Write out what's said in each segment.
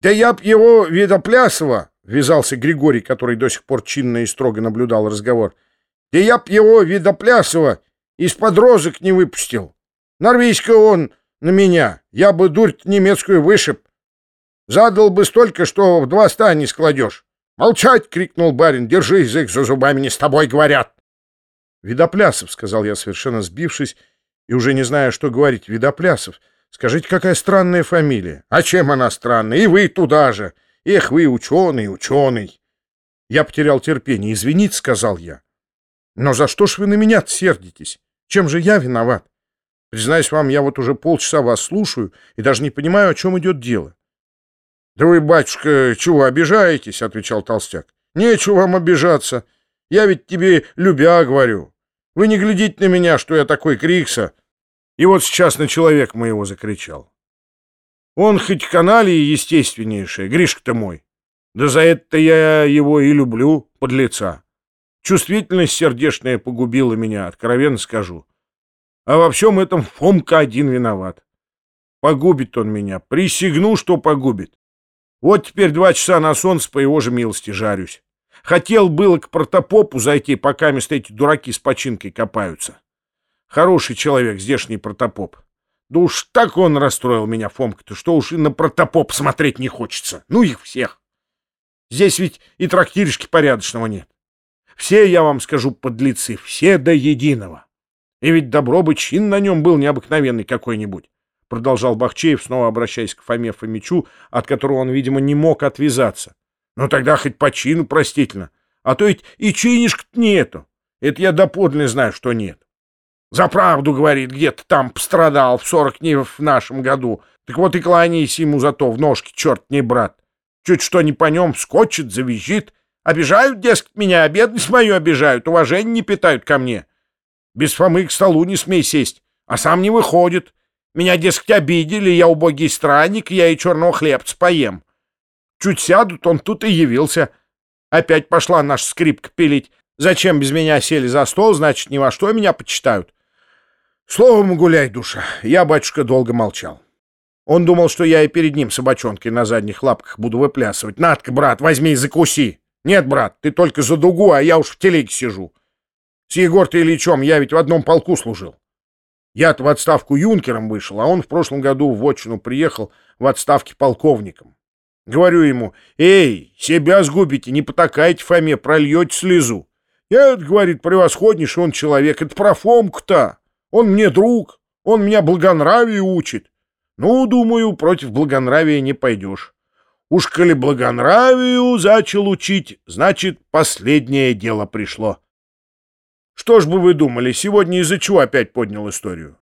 Да я б его, Видоплясова, — ввязался Григорий, который до сих пор чинно и строго наблюдал разговор, — да я б его, Видоплясова, из-под розок не выпустил. Норвийского он на меня, я бы дурь немецкую вышиб. Задал бы столько, что в два ста не складешь. «Молчать!» — крикнул барин. «Держи язык за зубами, не с тобой говорят!» «Видоплясов», — сказал я, совершенно сбившись, и уже не зная, что говорить. «Видоплясов, скажите, какая странная фамилия?» «А чем она странная? И вы туда же! Эх, вы ученый, ученый!» Я потерял терпение. «Извините», — сказал я. «Но за что ж вы на меня сердитесь? Чем же я виноват? Признаюсь вам, я вот уже полчаса вас слушаю и даже не понимаю, о чем идет дело. «Да вы, батюшка, чего обижаетесь?» — отвечал толстяк. «Нечего вам обижаться. Я ведь тебе любя говорю. Вы не глядите на меня, что я такой крикса». И вот сейчас на человек моего закричал. Он хоть каналии естественнейшая, Гришка-то мой. Да за это я его и люблю, подлеца. Чувствительность сердечная погубила меня, откровенно скажу. А во всем этом Фомка один виноват. Погубит он меня, присягну, что погубит. Вот теперь два часа на солнце по его же милости жарюсь. Хотел было к протопопу зайти, пока место эти дураки с починкой копаются. Хороший человек, здешний протопоп. Да уж так он расстроил меня, Фомка-то, что уж и на протопоп смотреть не хочется. Ну их всех. Здесь ведь и трактиришки порядочного нет. Все, я вам скажу, подлецы, все до единого. И ведь добро бы чин на нем был необыкновенный какой-нибудь продолжал Бахчеев, снова обращаясь к Фоме Фомичу, от которого он, видимо, не мог отвязаться. «Ну тогда хоть по чину простительно, а то ведь и чинишка-то нету. Это я доподлинно знаю, что нет. За правду, говорит, где-то там пострадал в сорок дней в нашем году. Так вот и кланяйся ему зато в ножки, черт не брат. Чуть что не по нем скочит, завизжит. Обижают, дескать, меня, бедность мою обижают, уважение не питают ко мне. Без Фомы к столу не смей сесть, а сам не выходит. Меня, дескать, обидели, я убогий странник, я и черного хлебца поем. Чуть сядут, он тут и явился. Опять пошла наша скрипка пилить. Зачем без меня сели за стол, значит, ни во что меня почитают. Словом, гуляй, душа. Я, батюшка, долго молчал. Он думал, что я и перед ним собачонкой на задних лапках буду выплясывать. Надка, брат, возьми и закуси. Нет, брат, ты только за дугу, а я уж в телеге сижу. С Егор-то Ильичом я ведь в одном полку служил. Я-то в отставку юнкером вышел, а он в прошлом году в отчину приехал в отставке полковником. Говорю ему, «Эй, себя сгубите, не потакайте Фоме, прольете слезу». «Нет, — говорит, — превосходнейший он человек, это про Фомку-то. Он мне друг, он меня благонравию учит. Ну, думаю, против благонравия не пойдешь. Уж коли благонравию зачал учить, значит, последнее дело пришло». Что ж бы вы думали, сегодня из-за чего опять поднял историю?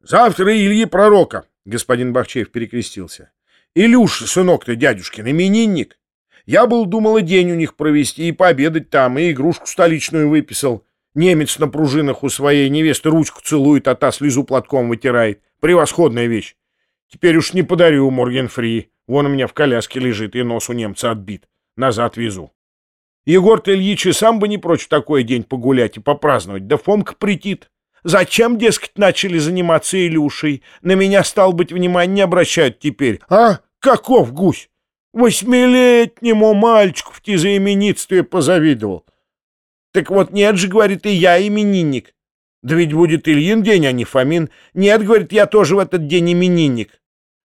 Завтра Ильи Пророка, господин Бахчеев перекрестился. Илюш, сынок-то дядюшкин, именинник. Я был думал и день у них провести, и пообедать там, и игрушку столичную выписал. Немец на пружинах у своей невесты ручку целует, а та слезу платком вытирает. Превосходная вещь. Теперь уж не подарю Морген Фри. Вон у меня в коляске лежит, и нос у немца отбит. Назад везу. Егор-то Ильич и сам бы не прочь в такой день погулять и попраздновать, да Фомка притит. Зачем, дескать, начали заниматься Илюшей? На меня, стал быть, внимания не обращают теперь. А? Каков гусь? Восьмилетнему мальчику в тезаименитстве позавидовал. Так вот, нет же, говорит, и я именинник. Да ведь будет Ильин день, а не Фомин. Нет, говорит, я тоже в этот день именинник.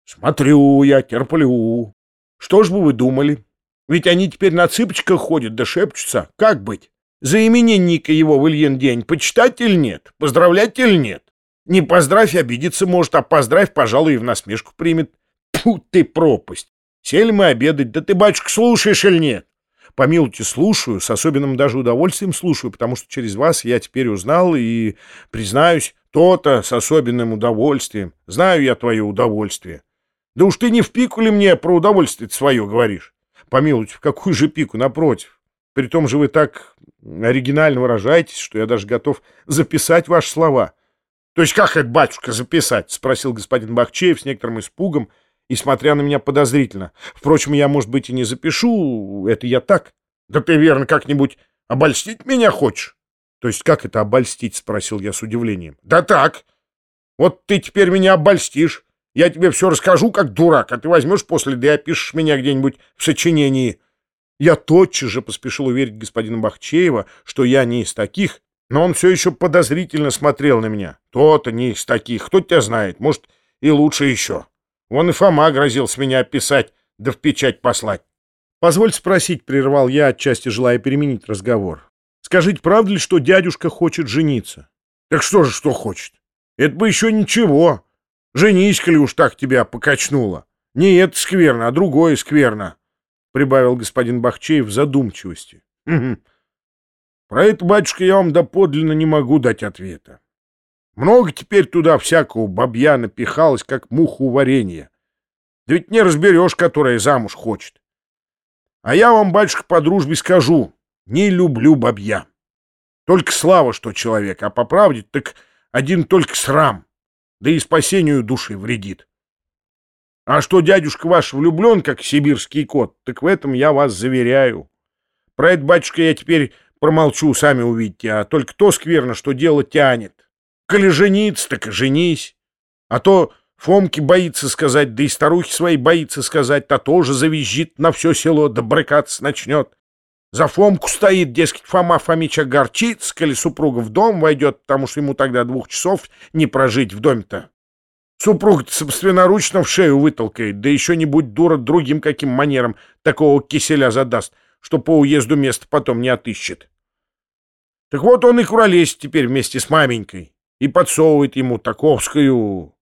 Смотрю я, терплю. Что ж бы вы думали? Ведь они теперь на цыпочках ходят да шепчутся. Как быть? За именинника его в Ильин день почитать или нет? Поздравлять или нет? Не поздравь, обидеться может, а поздравь, пожалуй, и в насмешку примет. Тьфу ты пропасть! Сели мы обедать, да ты, батюшка, слушаешь или нет? Помилуйте, слушаю, с особенным даже удовольствием слушаю, потому что через вас я теперь узнал и, признаюсь, то-то с особенным удовольствием. Знаю я твое удовольствие. Да уж ты не в пику ли мне про удовольствие свое говоришь? Помилуйте, в какую же пику, напротив. При том же вы так оригинально выражаетесь, что я даже готов записать ваши слова. — То есть как это, батюшка, записать? — спросил господин Бахчеев с некоторым испугом и смотря на меня подозрительно. Впрочем, я, может быть, и не запишу, это я так. — Да ты, верно, как-нибудь обольстить меня хочешь? — То есть как это обольстить? — спросил я с удивлением. — Да так. Вот ты теперь меня обольстишь. Я тебе все расскажу, как дурак, а ты возьмешь после, да и опишешь меня где-нибудь в сочинении. Я тотчас же поспешил уверить господина Бахчеева, что я не из таких, но он все еще подозрительно смотрел на меня. То-то не из таких, кто тебя знает, может, и лучше еще. Вон и Фома грозился меня описать, да в печать послать. Позволь спросить, прервал я, отчасти желая переменить разговор. Скажите, правда ли, что дядюшка хочет жениться? Так что же, что хочет? Это бы еще ничего. Женись-ка ли уж так тебя покачнуло. Не это скверно, а другое скверно, прибавил господин Бахчеев в задумчивости. Про это, батюшка, я вам доподлинно не могу дать ответа. Много теперь туда всякого бабья напихалось, как муху варенья. Да ведь не разберешь, которая замуж хочет. А я вам, батюшка, по дружбе скажу, не люблю бабья. Только слава, что человек, а по правде так один только срам, да и спасению души вредит. А что дядюшка ваш влюблен, как сибирский кот, так в этом я вас заверяю. Про это, батюшка, я теперь промолчу, сами увидите, а только то скверно, что дело тянет. Коли жениться, так и женись. А то Фомки боится сказать, да и старухи своей боится сказать, та тоже завизжит на все село, да начнет. За Фомку стоит, дескать, Фома Фомич огорчится, коли супруга в дом войдет, потому что ему тогда двух часов не прожить в доме-то. Супруг собственноручно в шею вытолкает, да еще не будь дура другим каким манером такого киселя задаст, что по уезду место потом не отыщет. Так вот он и куролезет теперь вместе с маменькой и подсовывает ему таковскую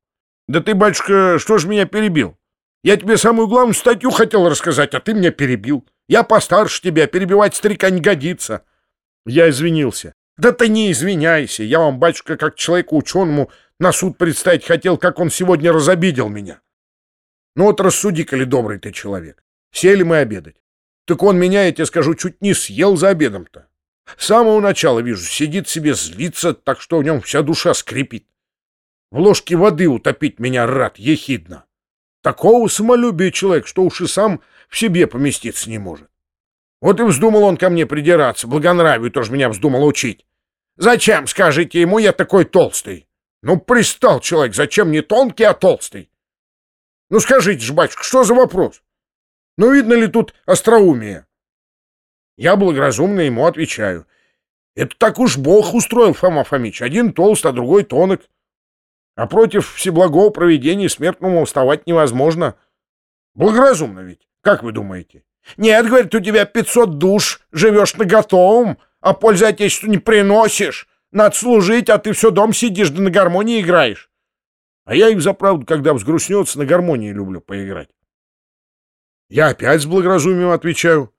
да ты, батюшка, что ж меня перебил? Я тебе самую главную статью хотел рассказать, а ты меня перебил. Я постарше тебя, перебивать старика не годится. Я извинился. Да ты не извиняйся. Я вам, батюшка, как человеку ученому, на суд представить хотел, как он сегодня разобидел меня. Ну вот рассуди-ка ли, добрый ты человек. Сели мы обедать. Так он меня, я тебе скажу, чуть не съел за обедом-то. С самого начала вижу, сидит себе, злится, так что в нем вся душа скрипит. В ложке воды утопить меня рад, ехидно. Такого самолюбия человек, что уж и сам в себе поместиться не может. Вот и вздумал он ко мне придираться, благонравию тоже меня вздумал учить. Зачем, скажите ему, я такой толстый? Ну, пристал человек, зачем не тонкий, а толстый? Ну, скажите же, батюшка, что за вопрос? Ну, видно ли тут остроумие? Я благоразумно ему отвечаю. Это так уж Бог устроил, Фома Фомич. Один толст, а другой тонок. А против всеблагого проведения смертному вставать невозможно. Благоразумно ведь, как вы думаете? Нет, говорит, у тебя 500 душ, живешь на готовом, а пользы отечеству не приносишь. Надо служить, а ты все дом сидишь, да на гармонии играешь. А я и взаправду, когда взгрустнется, на гармонии люблю поиграть. Я опять с благоразумием отвечаю.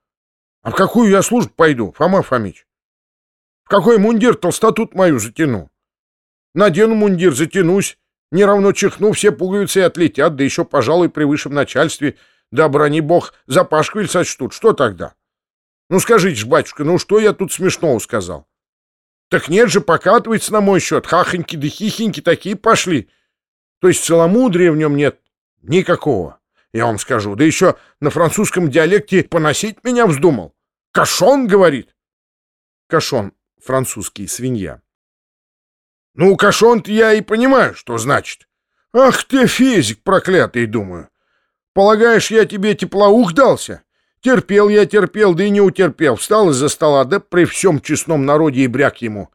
А в какую я службу пойду, Фома Фомич? В какой мундир толстотут мою затяну? Надену мундир, затянусь, не равно чихну, все пуговицы и отлетят, да еще, пожалуй, при высшем начальстве, да, брони бог, за пашквиль сочтут. Что тогда? Ну, скажите ж, батюшка, ну что я тут смешного сказал? Так нет же, покатывается на мой счет, хахоньки да хихоньки такие пошли. То есть целомудрия в нем нет никакого, я вам скажу. Да еще на французском диалекте поносить меня вздумал. Кашон, говорит. Кашон, французский, свинья. Ну, кашон я и понимаю, что значит. Ах ты, физик проклятый, думаю. Полагаешь, я тебе теплоух дался? Терпел я, терпел, да и не утерпел. Встал из-за стола, да при всем честном народе и бряк ему.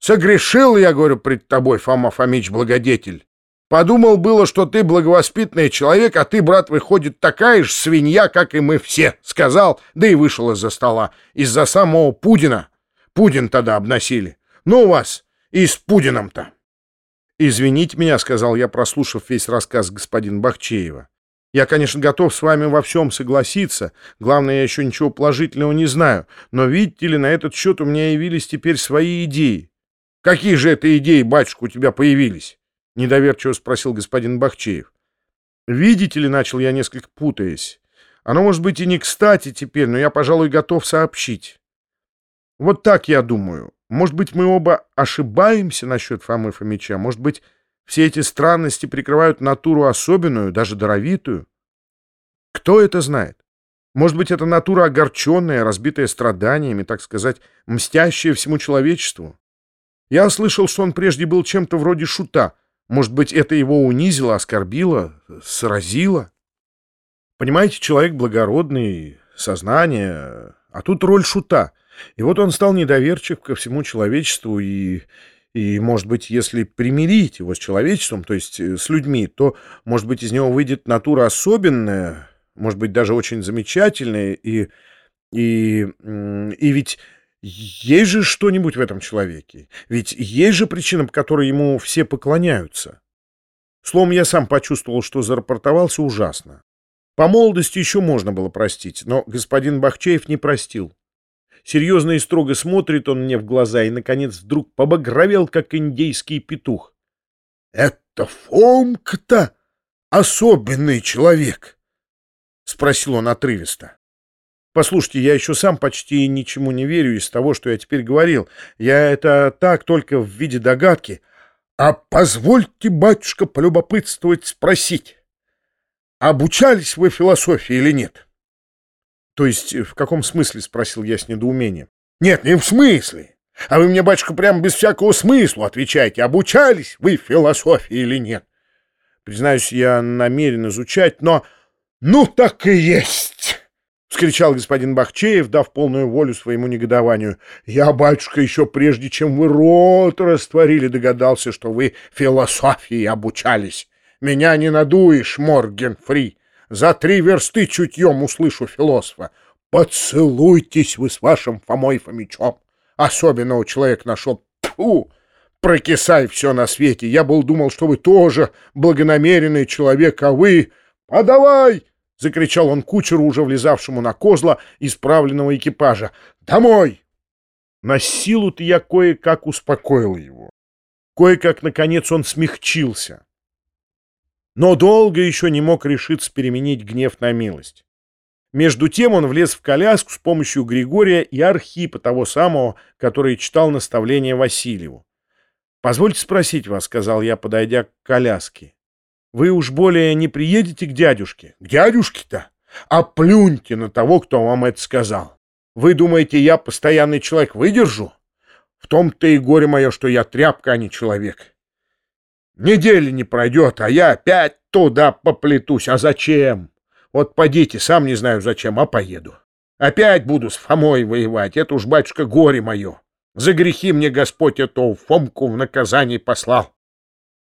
Согрешил я, говорю, пред тобой, Фома Фомич, благодетель. Подумал было, что ты благовоспитанный человек, а ты, брат, выходит, такая же свинья, как и мы все. Сказал, да и вышел из-за стола. Из-за самого Пудина. Пудин тогда обносили. Ну вас, и с Пудином-то. «Извините меня», — сказал я, прослушав весь рассказ господина Бахчеева. «Я, конечно, готов с вами во всем согласиться. Главное, я еще ничего положительного не знаю. Но, видите ли, на этот счет у меня явились теперь свои идеи». «Какие же это идеи, батюшка, у тебя появились?» — недоверчиво спросил господин Бахчеев. «Видите ли, — начал я, несколько путаясь, — оно может быть и не кстати теперь, но я, пожалуй, готов сообщить. Вот так я думаю. Может быть, мы оба ошибаемся насчет Фомы Фомича? Может быть, все эти странности прикрывают натуру особенную, даже даровитую? Кто это знает? Может быть, это натура огорченная, разбитая страданиями, так сказать, мстящая всему человечеству? Я слышал, что он прежде был чем-то вроде шута, Может быть, это его унизило, оскорбило, сразило? Понимаете, человек благородный, сознание, а тут роль шута. И вот он стал недоверчив ко всему человечеству и... И, может быть, если примирить его с человечеством, то есть э, с людьми, то, может быть, из него выйдет натура особенная, может быть, даже очень замечательная, и, и, и ведь есть же что-нибудь в этом человеке. Ведь есть же причина, по которой ему все поклоняются. Словом, я сам почувствовал, что зарапортовался ужасно. По молодости еще можно было простить, но господин Бахчеев не простил. Серьезно и строго смотрит он мне в глаза и, наконец, вдруг побагровел, как индейский петух. — Это Фомка-то особенный человек? — спросил он отрывисто. Послушайте, я еще сам почти ничему не верю из того, что я теперь говорил. Я это так только в виде догадки. А позвольте, батюшка, полюбопытствовать спросить, обучались вы философии или нет? То есть в каком смысле, спросил я с недоумением. Нет, не в смысле. А вы мне, батюшка, прямо без всякого смысла отвечаете, обучались вы философии или нет. Признаюсь, я намерен изучать, но... Ну, так и есть! — вскричал господин Бахчеев, дав полную волю своему негодованию. — Я, батюшка, еще прежде, чем вы рот растворили, догадался, что вы философии обучались. Меня не надуешь, Морген Фри. За три версты чутьем услышу философа. Поцелуйтесь вы с вашим Фомой Фомичом. Особенного человек нашел. Фу! Прокисай все на свете. Я был думал, что вы тоже благонамеренный человек, а вы... Подавай! — закричал он кучеру, уже влезавшему на козла исправленного экипажа. «Домой!» На силу-то я кое-как успокоил его. Кое-как, наконец, он смягчился но долго еще не мог решиться переменить гнев на милость. Между тем он влез в коляску с помощью Григория и Архипа, того самого, который читал наставление Васильеву. «Позвольте спросить вас», — сказал я, подойдя к коляске. «Вы уж более не приедете к дядюшке?» «К дядюшке-то? А плюньте на того, кто вам это сказал. Вы думаете, я постоянный человек выдержу? В том-то и горе мое, что я тряпка, а не человек». Недели не пройдет, а я опять туда поплетусь. А зачем? Вот подите, сам не знаю зачем, а поеду. Опять буду с Фомой воевать. Это уж, батюшка, горе мое. За грехи мне Господь эту Фомку в наказание послал.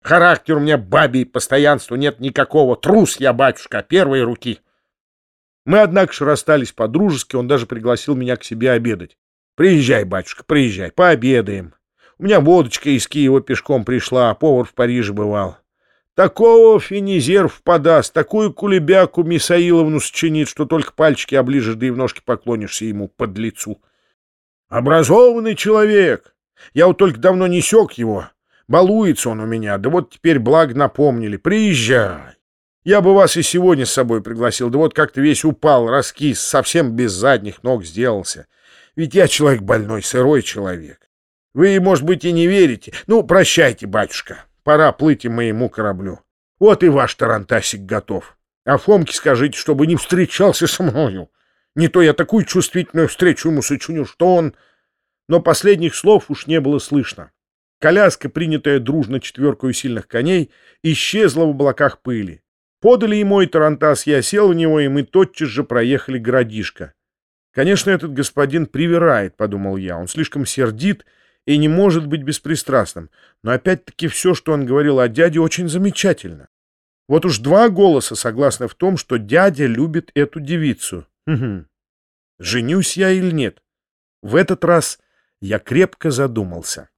Характер у меня бабий, постоянства нет никакого. Трус я, батюшка, первой руки. Мы, однако же, расстались по-дружески, он даже пригласил меня к себе обедать. Приезжай, батюшка, приезжай, пообедаем. У меня водочка из Киева пешком пришла, а повар в Париже бывал. Такого финизерв подаст, такую кулебяку Мисаиловну сочинит, что только пальчики оближешь, да и в ножки поклонишься ему под лицу. Образованный человек. Я вот только давно не сёк его. Балуется он у меня, да вот теперь благо напомнили. Приезжай. Я бы вас и сегодня с собой пригласил, да вот как-то весь упал, раскис, совсем без задних ног сделался. Ведь я человек больной, сырой человек. Вы, может быть, и не верите. Ну, прощайте, батюшка. Пора плыть и моему кораблю. Вот и ваш тарантасик готов. А Фомке скажите, чтобы не встречался со мною. Не то я такую чувствительную встречу ему сочиню, что он... Но последних слов уж не было слышно. Коляска, принятая дружно четверкой сильных коней, исчезла в облаках пыли. Подали ему и тарантас, я сел в него, и мы тотчас же проехали городишко. Конечно, этот господин привирает, — подумал я, — он слишком сердит, — и не может быть беспристрастным. Но опять-таки все, что он говорил о дяде, очень замечательно. Вот уж два голоса согласны в том, что дядя любит эту девицу. Угу. Женюсь я или нет? В этот раз я крепко задумался.